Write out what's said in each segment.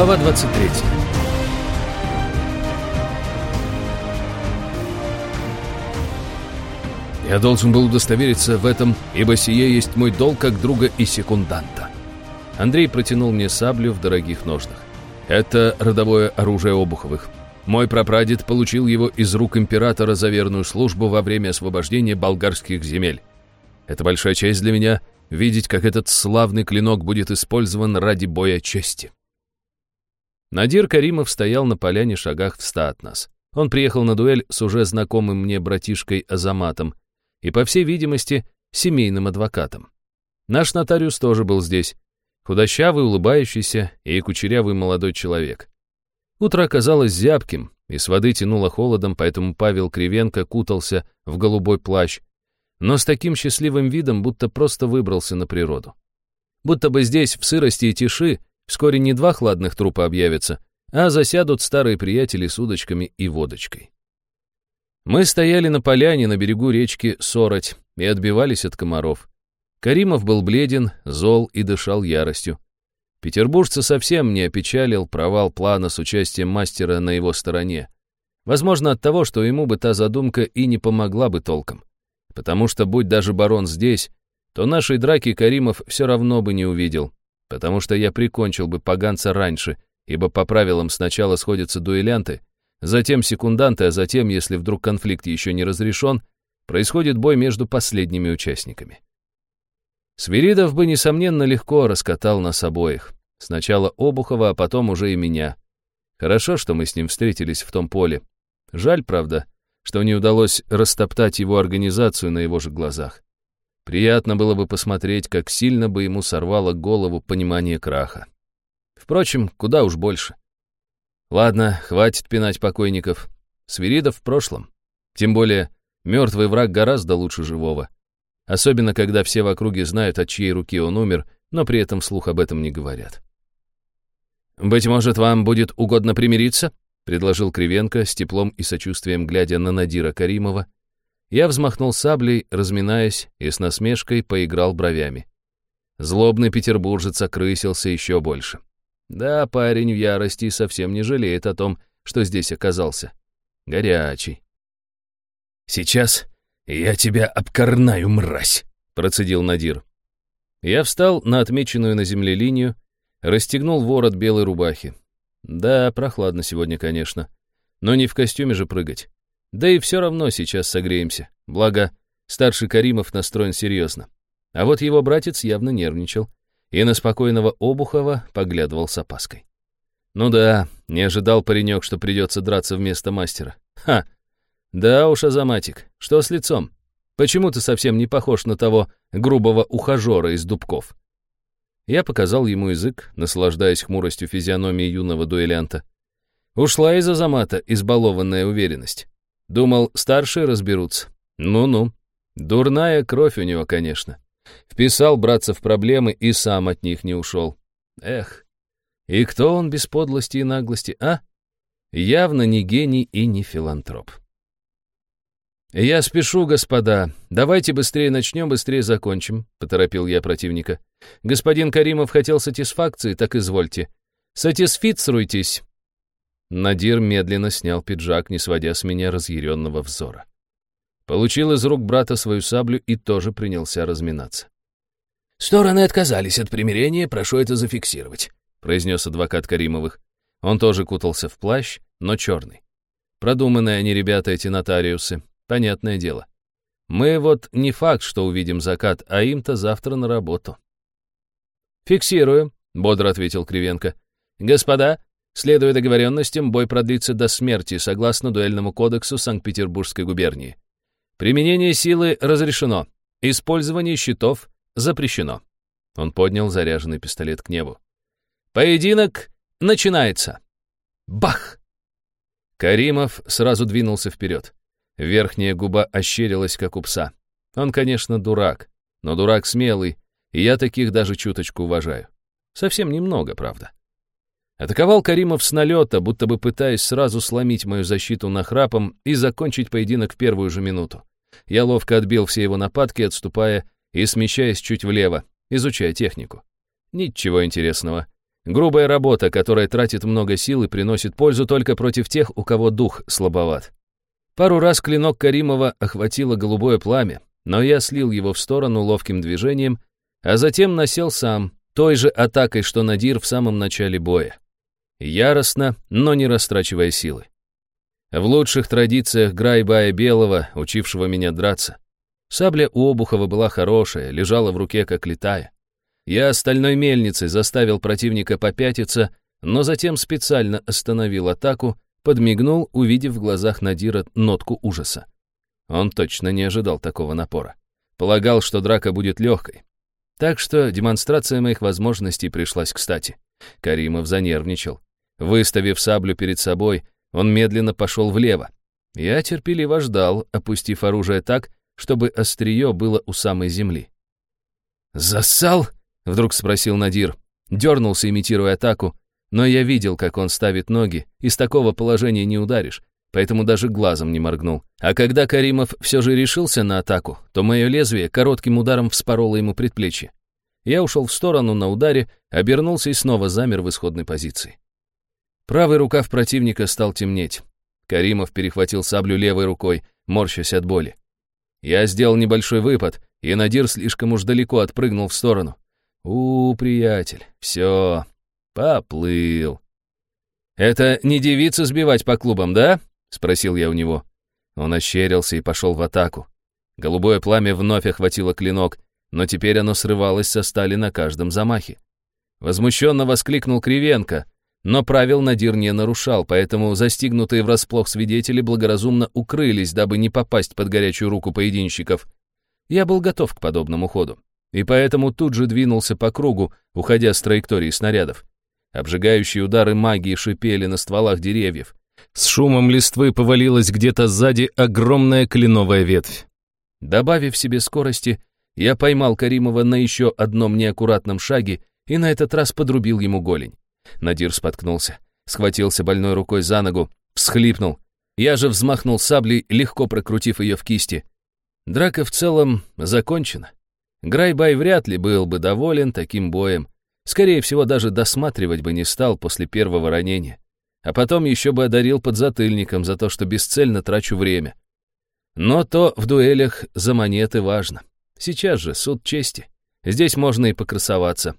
Глава 23 Я должен был удостовериться в этом, ибо сие есть мой долг как друга и секунданта. Андрей протянул мне саблю в дорогих ножнах. Это родовое оружие Обуховых. Мой прапрадед получил его из рук императора за верную службу во время освобождения болгарских земель. Это большая честь для меня видеть, как этот славный клинок будет использован ради боя чести. Надир Каримов стоял на поляне шагах в ста от нас. Он приехал на дуэль с уже знакомым мне братишкой Азаматом, и, по всей видимости, семейным адвокатом. Наш нотариус тоже был здесь. Худощавый, улыбающийся и кучерявый молодой человек. Утро оказалось зябким, и с воды тянуло холодом, поэтому Павел Кривенко кутался в голубой плащ, но с таким счастливым видом, будто просто выбрался на природу. Будто бы здесь, в сырости и тиши, вскоре не два хладных трупа объявятся, а засядут старые приятели с удочками и водочкой. Мы стояли на поляне на берегу речки Сороть и отбивались от комаров. Каримов был бледен, зол и дышал яростью. Петербуржца совсем не опечалил провал плана с участием мастера на его стороне. Возможно, от того, что ему бы та задумка и не помогла бы толком. Потому что, будь даже барон здесь, то нашей драки Каримов все равно бы не увидел. Потому что я прикончил бы поганца раньше, ибо по правилам сначала сходятся дуэлянты, Затем секунданты, а затем, если вдруг конфликт еще не разрешен, происходит бой между последними участниками. Свиридов бы, несомненно, легко раскатал нас обоих. Сначала Обухова, а потом уже и меня. Хорошо, что мы с ним встретились в том поле. Жаль, правда, что не удалось растоптать его организацию на его же глазах. Приятно было бы посмотреть, как сильно бы ему сорвало голову понимание краха. Впрочем, куда уж больше. Ладно, хватит пинать покойников. Свиридов в прошлом. Тем более, мертвый враг гораздо лучше живого. Особенно, когда все в округе знают, от чьей руки он умер, но при этом вслух об этом не говорят. «Быть может, вам будет угодно примириться?» — предложил Кривенко, с теплом и сочувствием глядя на Надира Каримова. Я взмахнул саблей, разминаясь, и с насмешкой поиграл бровями. Злобный петербуржец окрысился еще больше. Да, парень в ярости совсем не жалеет о том, что здесь оказался. Горячий. «Сейчас я тебя обкорнаю, мразь!» — процедил Надир. Я встал на отмеченную на земле линию, расстегнул ворот белой рубахи. Да, прохладно сегодня, конечно. Но не в костюме же прыгать. Да и все равно сейчас согреемся. Благо, старший Каримов настроен серьезно. А вот его братец явно нервничал и на спокойного Обухова поглядывал с опаской. Ну да, не ожидал паренек, что придется драться вместо мастера. Ха! Да уж, Азаматик, что с лицом? Почему ты совсем не похож на того грубого ухажера из дубков? Я показал ему язык, наслаждаясь хмуростью физиономии юного дуэлянта. Ушла из Азамата избалованная уверенность. Думал, старшие разберутся. Ну-ну. Дурная кровь у него, конечно. Вписал браться в проблемы и сам от них не ушел. Эх, и кто он без подлости и наглости, а? Явно не гений и не филантроп. «Я спешу, господа. Давайте быстрее начнем, быстрее закончим», — поторопил я противника. «Господин Каримов хотел сатисфакции, так извольте. Сатисфицируйтесь». Надир медленно снял пиджак, не сводя с меня разъяренного взора. Получил из рук брата свою саблю и тоже принялся разминаться. «Стороны отказались от примирения, прошу это зафиксировать», произнес адвокат Каримовых. Он тоже кутался в плащ, но черный. Продуманные они, ребята, эти нотариусы. Понятное дело. Мы вот не факт, что увидим закат, а им-то завтра на работу. «Фиксирую», — бодро ответил Кривенко. «Господа, следуя договоренностям, бой продлится до смерти, согласно дуэльному кодексу Санкт-Петербургской губернии. Применение силы разрешено. Использование щитов запрещено. Он поднял заряженный пистолет к небу. Поединок начинается. Бах! Каримов сразу двинулся вперед. Верхняя губа ощерилась, как у пса. Он, конечно, дурак, но дурак смелый, и я таких даже чуточку уважаю. Совсем немного, правда. Атаковал Каримов с налета, будто бы пытаясь сразу сломить мою защиту нахрапом и закончить поединок в первую же минуту. Я ловко отбил все его нападки, отступая и смещаясь чуть влево, изучая технику. Ничего интересного. Грубая работа, которая тратит много сил и приносит пользу только против тех, у кого дух слабоват. Пару раз клинок Каримова охватило голубое пламя, но я слил его в сторону ловким движением, а затем насел сам, той же атакой, что Надир в самом начале боя. Яростно, но не растрачивая силы. В лучших традициях Грайбая Белого, учившего меня драться. Сабля у Обухова была хорошая, лежала в руке, как летая. Я стальной мельницей заставил противника попятиться, но затем специально остановил атаку, подмигнул, увидев в глазах Надира нотку ужаса. Он точно не ожидал такого напора. Полагал, что драка будет легкой. Так что демонстрация моих возможностей пришлась кстати. Каримов занервничал. Выставив саблю перед собой, он медленно пошел влево. Я терпеливо ждал, опустив оружие так, чтобы острие было у самой земли. «Зассал?» — вдруг спросил Надир. Дернулся, имитируя атаку, но я видел, как он ставит ноги, из такого положения не ударишь, поэтому даже глазом не моргнул. А когда Каримов все же решился на атаку, то мое лезвие коротким ударом вспороло ему предплечье. Я ушел в сторону на ударе, обернулся и снова замер в исходной позиции. Правый рукав противника стал темнеть. Каримов перехватил саблю левой рукой, морщась от боли. Я сделал небольшой выпад, и Надир слишком уж далеко отпрыгнул в сторону. У, приятель, все, поплыл. «Это не девица сбивать по клубам, да?» — спросил я у него. Он ощерился и пошел в атаку. Голубое пламя вновь охватило клинок, но теперь оно срывалось со стали на каждом замахе. Возмущенно воскликнул Кривенко, но правил Надир не нарушал, поэтому застигнутые врасплох свидетели благоразумно укрылись, дабы не попасть под горячую руку поединщиков. Я был готов к подобному ходу и поэтому тут же двинулся по кругу, уходя с траектории снарядов. Обжигающие удары магии шипели на стволах деревьев. С шумом листвы повалилась где-то сзади огромная кленовая ветвь. Добавив себе скорости, я поймал Каримова на еще одном неаккуратном шаге и на этот раз подрубил ему голень. Надир споткнулся, схватился больной рукой за ногу, всхлипнул. Я же взмахнул саблей, легко прокрутив ее в кисти. Драка в целом закончена. Грайбай вряд ли был бы доволен таким боем. Скорее всего, даже досматривать бы не стал после первого ранения. А потом еще бы одарил подзатыльником за то, что бесцельно трачу время. Но то в дуэлях за монеты важно. Сейчас же суд чести. Здесь можно и покрасоваться.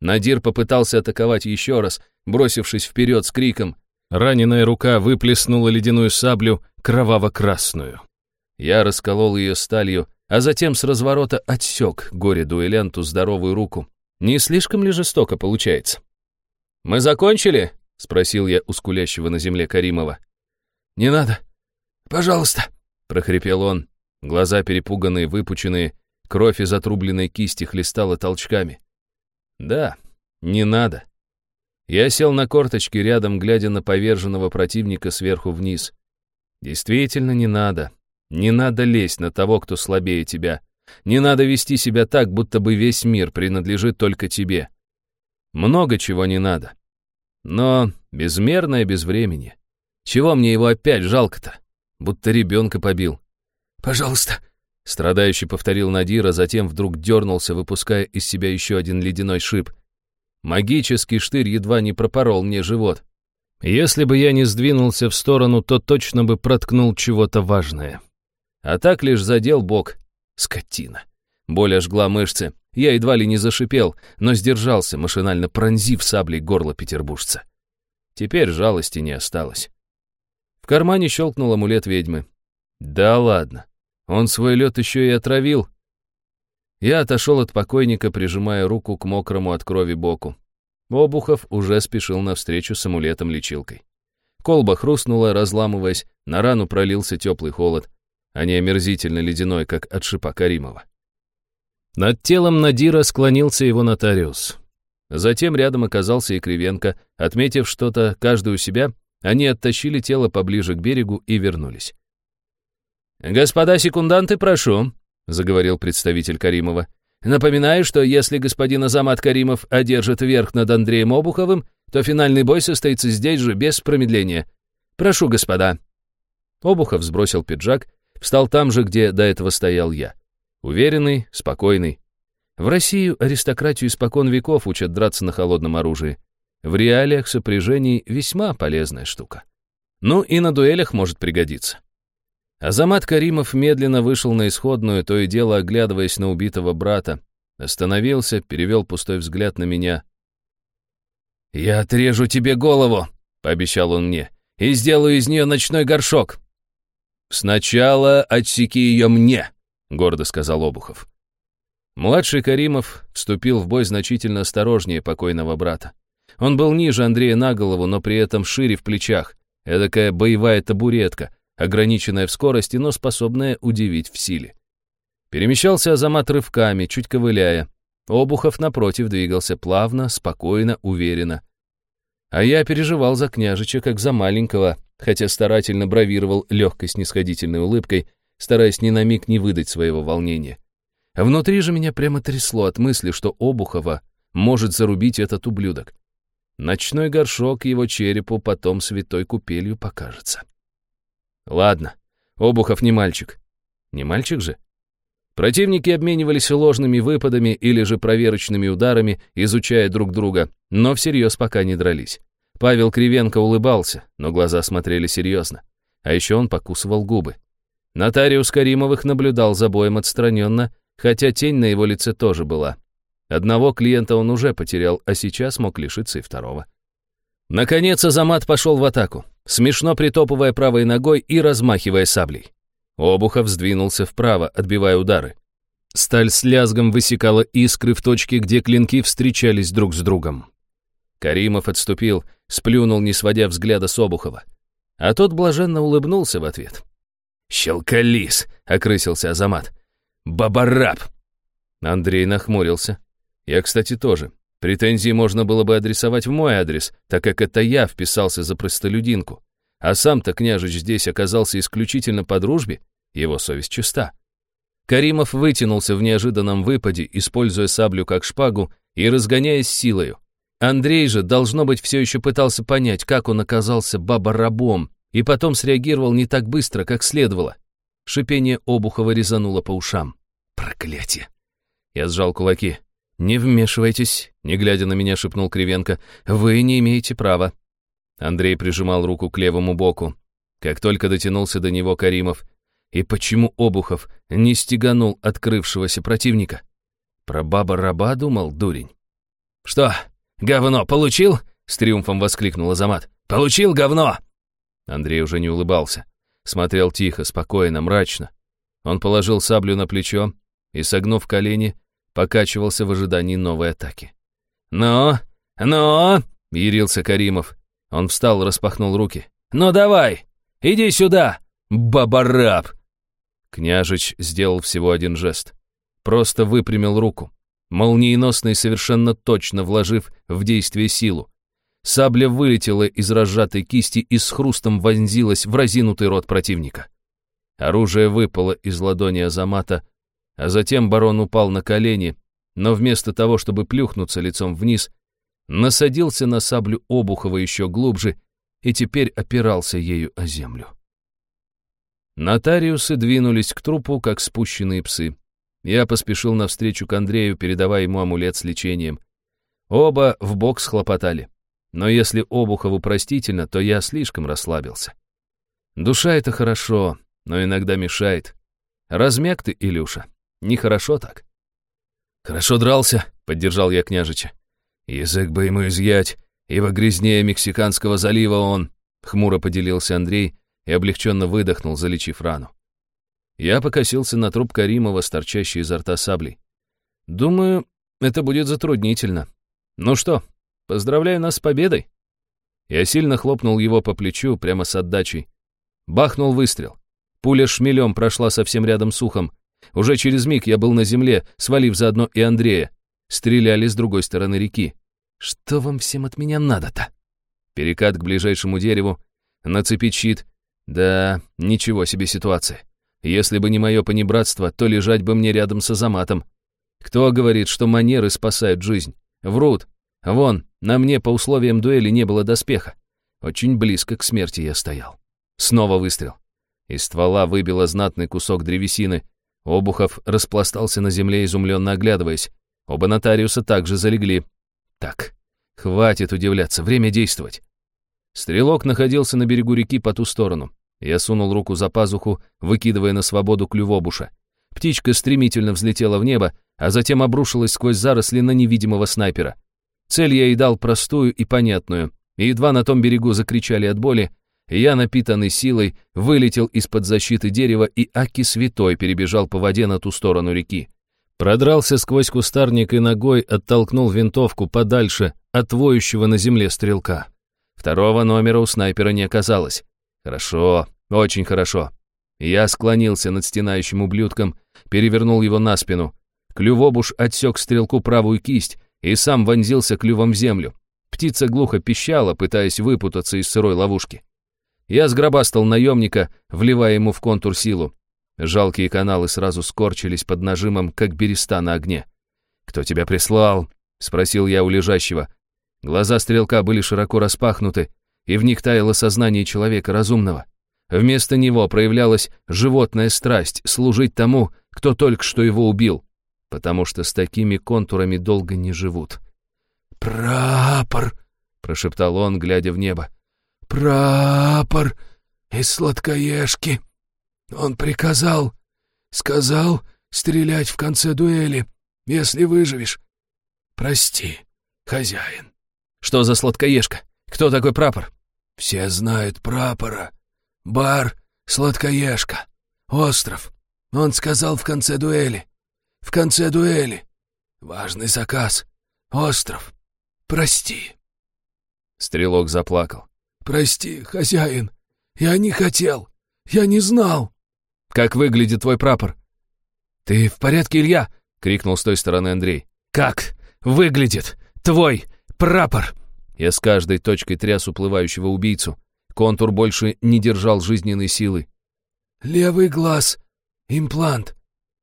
Надир попытался атаковать еще раз, бросившись вперед с криком. Раненая рука выплеснула ледяную саблю, кроваво-красную. Я расколол ее сталью, а затем с разворота отсек горе-дуэлянту здоровую руку. Не слишком ли жестоко получается? «Мы закончили?» — спросил я у скулящего на земле Каримова. «Не надо. Пожалуйста», — прохрипел он. Глаза перепуганные, выпученные, кровь из отрубленной кисти хлестала толчками. «Да, не надо». Я сел на корточки рядом, глядя на поверженного противника сверху вниз. «Действительно не надо. Не надо лезть на того, кто слабее тебя. Не надо вести себя так, будто бы весь мир принадлежит только тебе. Много чего не надо. Но безмерное безвремени. Чего мне его опять жалко-то? Будто ребенка побил. «Пожалуйста», — страдающий повторил Надир, а затем вдруг дернулся, выпуская из себя еще один ледяной шип. Магический штырь едва не пропорол мне живот. Если бы я не сдвинулся в сторону, то точно бы проткнул чего-то важное. А так лишь задел бок. Скотина. Боль ожгла мышцы. Я едва ли не зашипел, но сдержался, машинально пронзив саблей горло петербуржца. Теперь жалости не осталось. В кармане щелкнул амулет ведьмы. Да ладно. Он свой лед еще и отравил. Я отошел от покойника, прижимая руку к мокрому от крови боку. Обухов уже спешил навстречу с амулетом-лечилкой. Колба хрустнула, разламываясь, на рану пролился теплый холод а не омерзительно ледяной, как от шипа Каримова. Над телом Надира склонился его нотариус. Затем рядом оказался и Кривенко. Отметив что-то каждый у себя, они оттащили тело поближе к берегу и вернулись. «Господа секунданты, прошу», — заговорил представитель Каримова. «Напоминаю, что если господин Азамат Каримов одержит верх над Андреем Обуховым, то финальный бой состоится здесь же, без промедления. Прошу, господа». Обухов сбросил пиджак Встал там же, где до этого стоял я. Уверенный, спокойный. В Россию аристократию испокон веков учат драться на холодном оружии. В реалиях сопряжений весьма полезная штука. Ну и на дуэлях может пригодиться. Азамат Каримов медленно вышел на исходную, то и дело оглядываясь на убитого брата. Остановился, перевел пустой взгляд на меня. «Я отрежу тебе голову», — пообещал он мне, «и сделаю из нее ночной горшок». «Сначала отсеки ее мне», — гордо сказал Обухов. Младший Каримов вступил в бой значительно осторожнее покойного брата. Он был ниже Андрея на голову, но при этом шире в плечах. Эдакая боевая табуретка, ограниченная в скорости, но способная удивить в силе. Перемещался Азамат рывками, чуть ковыляя. Обухов, напротив, двигался плавно, спокойно, уверенно. А я переживал за княжича, как за маленького, хотя старательно бравировал легкой снисходительной улыбкой, стараясь ни на миг не выдать своего волнения. Внутри же меня прямо трясло от мысли, что Обухова может зарубить этот ублюдок. Ночной горшок его черепу потом святой купелью покажется. Ладно, Обухов не мальчик. Не мальчик же? Противники обменивались ложными выпадами или же проверочными ударами, изучая друг друга, но всерьез пока не дрались. Павел Кривенко улыбался, но глаза смотрели серьезно. А еще он покусывал губы. Нотариус Каримовых наблюдал за боем отстраненно, хотя тень на его лице тоже была. Одного клиента он уже потерял, а сейчас мог лишиться и второго. Наконец Азамат пошел в атаку, смешно притопывая правой ногой и размахивая саблей. Обухов сдвинулся вправо, отбивая удары. Сталь с лязгом высекала искры в точке, где клинки встречались друг с другом. Каримов отступил, сплюнул, не сводя взгляда с Обухова. А тот блаженно улыбнулся в ответ. «Щелкалис!» — окрысился Азамат. Бабараб!» Андрей нахмурился. Я, кстати, тоже. Претензии можно было бы адресовать в мой адрес, так как это я вписался за простолюдинку. А сам-то княжич здесь оказался исключительно по дружбе, его совесть чиста. Каримов вытянулся в неожиданном выпаде, используя саблю как шпагу и разгоняясь силою. Андрей же, должно быть, все еще пытался понять, как он оказался баба-рабом, и потом среагировал не так быстро, как следовало. Шипение Обухова резануло по ушам. Проклятие! Я сжал кулаки. «Не вмешивайтесь», — не глядя на меня, шепнул Кривенко. «Вы не имеете права». Андрей прижимал руку к левому боку. Как только дотянулся до него Каримов. И почему Обухов не стеганул открывшегося противника? Про баба-раба думал дурень. «Что, говно получил?» — с триумфом воскликнул Азамат. «Получил говно!» Андрей уже не улыбался. Смотрел тихо, спокойно, мрачно. Он положил саблю на плечо и, согнув колени, покачивался в ожидании новой атаки. «Но! Но!» — ярился Каримов. Он встал, распахнул руки. «Ну давай! Иди сюда, бабараб!» Княжич сделал всего один жест. Просто выпрямил руку, молниеносно и совершенно точно вложив в действие силу. Сабля вылетела из разжатой кисти и с хрустом вонзилась в разинутый рот противника. Оружие выпало из ладони Азамата, а затем барон упал на колени, но вместо того, чтобы плюхнуться лицом вниз, насадился на саблю Обухова еще глубже и теперь опирался ею о землю. Нотариусы двинулись к трупу, как спущенные псы. Я поспешил навстречу к Андрею, передавая ему амулет с лечением. Оба в бок схлопотали. Но если Обухову простительно, то я слишком расслабился. Душа — это хорошо, но иногда мешает. Размяк ты, Илюша, нехорошо так. Хорошо дрался, — поддержал я княжича. Язык бы ему изъять, ибо грязнее Мексиканского залива он, — хмуро поделился Андрей и облегченно выдохнул, залечив рану. Я покосился на труп Каримова, торчащий изо рта саблей. Думаю, это будет затруднительно. Ну что, Поздравляю нас с победой!» Я сильно хлопнул его по плечу прямо с отдачей. Бахнул выстрел. Пуля шмелем прошла совсем рядом с ухом. Уже через миг я был на земле, свалив заодно и Андрея. Стреляли с другой стороны реки. «Что вам всем от меня надо-то?» Перекат к ближайшему дереву, нацепить щит. Да, ничего себе ситуация. Если бы не мое понебратство, то лежать бы мне рядом с Азаматом. Кто говорит, что манеры спасают жизнь? Врут. Вон, на мне по условиям дуэли не было доспеха. Очень близко к смерти я стоял. Снова выстрел. Из ствола выбило знатный кусок древесины. Обухов распластался на земле, изумленно оглядываясь. Оба нотариуса также залегли. Так, Хватит удивляться, время действовать. Стрелок находился на берегу реки по ту сторону. Я сунул руку за пазуху, выкидывая на свободу клювобуша. Птичка стремительно взлетела в небо, а затем обрушилась сквозь заросли на невидимого снайпера. Цель я ей дал простую и понятную, и едва на том берегу закричали от боли, я, напитанный силой, вылетел из-под защиты дерева, и Аки Святой перебежал по воде на ту сторону реки. Продрался сквозь кустарник и ногой оттолкнул винтовку подальше от воющего на земле стрелка. Второго номера у снайпера не оказалось. Хорошо, очень хорошо. Я склонился над стенающим ублюдком, перевернул его на спину. Клювобуш отсек стрелку правую кисть и сам вонзился клювом в землю. Птица глухо пищала, пытаясь выпутаться из сырой ловушки. Я сгробастал наемника, вливая ему в контур силу. Жалкие каналы сразу скорчились под нажимом, как береста на огне. «Кто тебя прислал?» — спросил я у лежащего. Глаза стрелка были широко распахнуты, и в них таяло сознание человека разумного. Вместо него проявлялась животная страсть служить тому, кто только что его убил, потому что с такими контурами долго не живут. «Прапор!» — прошептал он, глядя в небо. «Прапор из сладкоежки. Он приказал, сказал стрелять в конце дуэли, если выживешь. Прости, хозяин». «Что за сладкоежка? Кто такой прапор?» «Все знают прапора. Бар, сладкоежка, остров. Он сказал в конце дуэли. В конце дуэли. Важный заказ. Остров. Прости». Стрелок заплакал. «Прости, хозяин, я не хотел, я не знал». «Как выглядит твой прапор?» «Ты в порядке, Илья?» — крикнул с той стороны Андрей. «Как выглядит твой прапор?» Я с каждой точкой тряс уплывающего убийцу. Контур больше не держал жизненной силы. «Левый глаз. Имплант.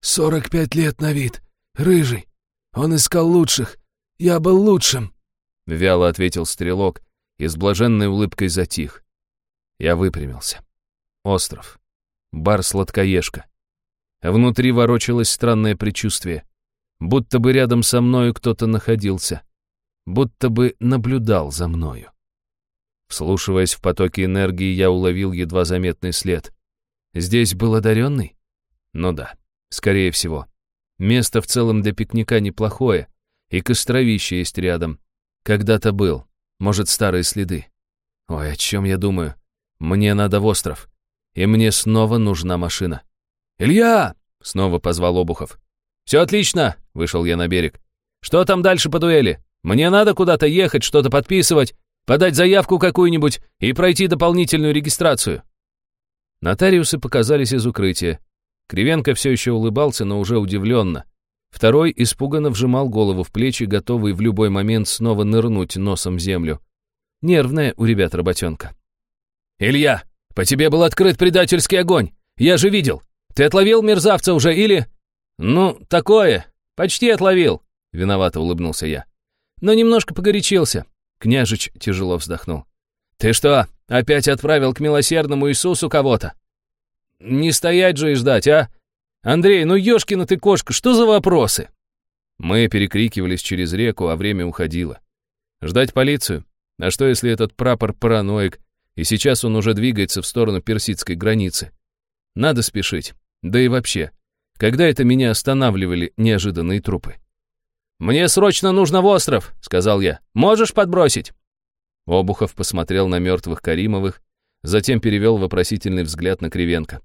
Сорок пять лет на вид. Рыжий. Он искал лучших. Я был лучшим», — вяло ответил стрелок, и с блаженной улыбкой затих. Я выпрямился. Остров. Бар-сладкоежка. Внутри ворочалось странное предчувствие. Будто бы рядом со мною кто-то находился. Будто бы наблюдал за мною. Вслушиваясь в потоки энергии, я уловил едва заметный след. Здесь был одаренный? Ну да, скорее всего. Место в целом для пикника неплохое, и костровище есть рядом. Когда-то был, может, старые следы. Ой, о чем я думаю? Мне надо в остров. И мне снова нужна машина. «Илья!» — снова позвал Обухов. «Все отлично!» — вышел я на берег. «Что там дальше по дуэли? Мне надо куда-то ехать, что-то подписывать, подать заявку какую-нибудь и пройти дополнительную регистрацию». Нотариусы показались из укрытия. Кривенко все еще улыбался, но уже удивленно. Второй испуганно вжимал голову в плечи, готовый в любой момент снова нырнуть носом в землю. Нервная у ребят работенка. «Илья, по тебе был открыт предательский огонь! Я же видел! Ты отловил мерзавца уже или...» «Ну, такое! Почти отловил!» — виновато улыбнулся я. «Но немножко погорячился!» Княжич тяжело вздохнул. «Ты что, опять отправил к милосердному Иисусу кого-то?» «Не стоять же и ждать, а? «Андрей, ну ёшкина ты кошка, что за вопросы?» Мы перекрикивались через реку, а время уходило. Ждать полицию? А что, если этот прапор параноик, и сейчас он уже двигается в сторону персидской границы? Надо спешить. Да и вообще, когда это меня останавливали неожиданные трупы? «Мне срочно нужно в остров», — сказал я. «Можешь подбросить?» Обухов посмотрел на мертвых Каримовых, затем перевел вопросительный взгляд на Кривенко.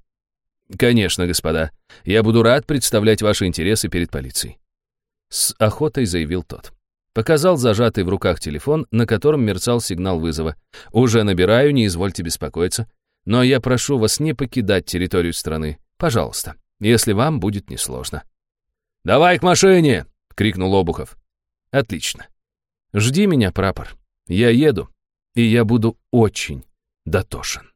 «Конечно, господа. Я буду рад представлять ваши интересы перед полицией». С охотой заявил тот. Показал зажатый в руках телефон, на котором мерцал сигнал вызова. «Уже набираю, не извольте беспокоиться. Но я прошу вас не покидать территорию страны. Пожалуйста, если вам будет несложно». «Давай к машине!» — крикнул Обухов. «Отлично. Жди меня, прапор. Я еду, и я буду очень дотошен».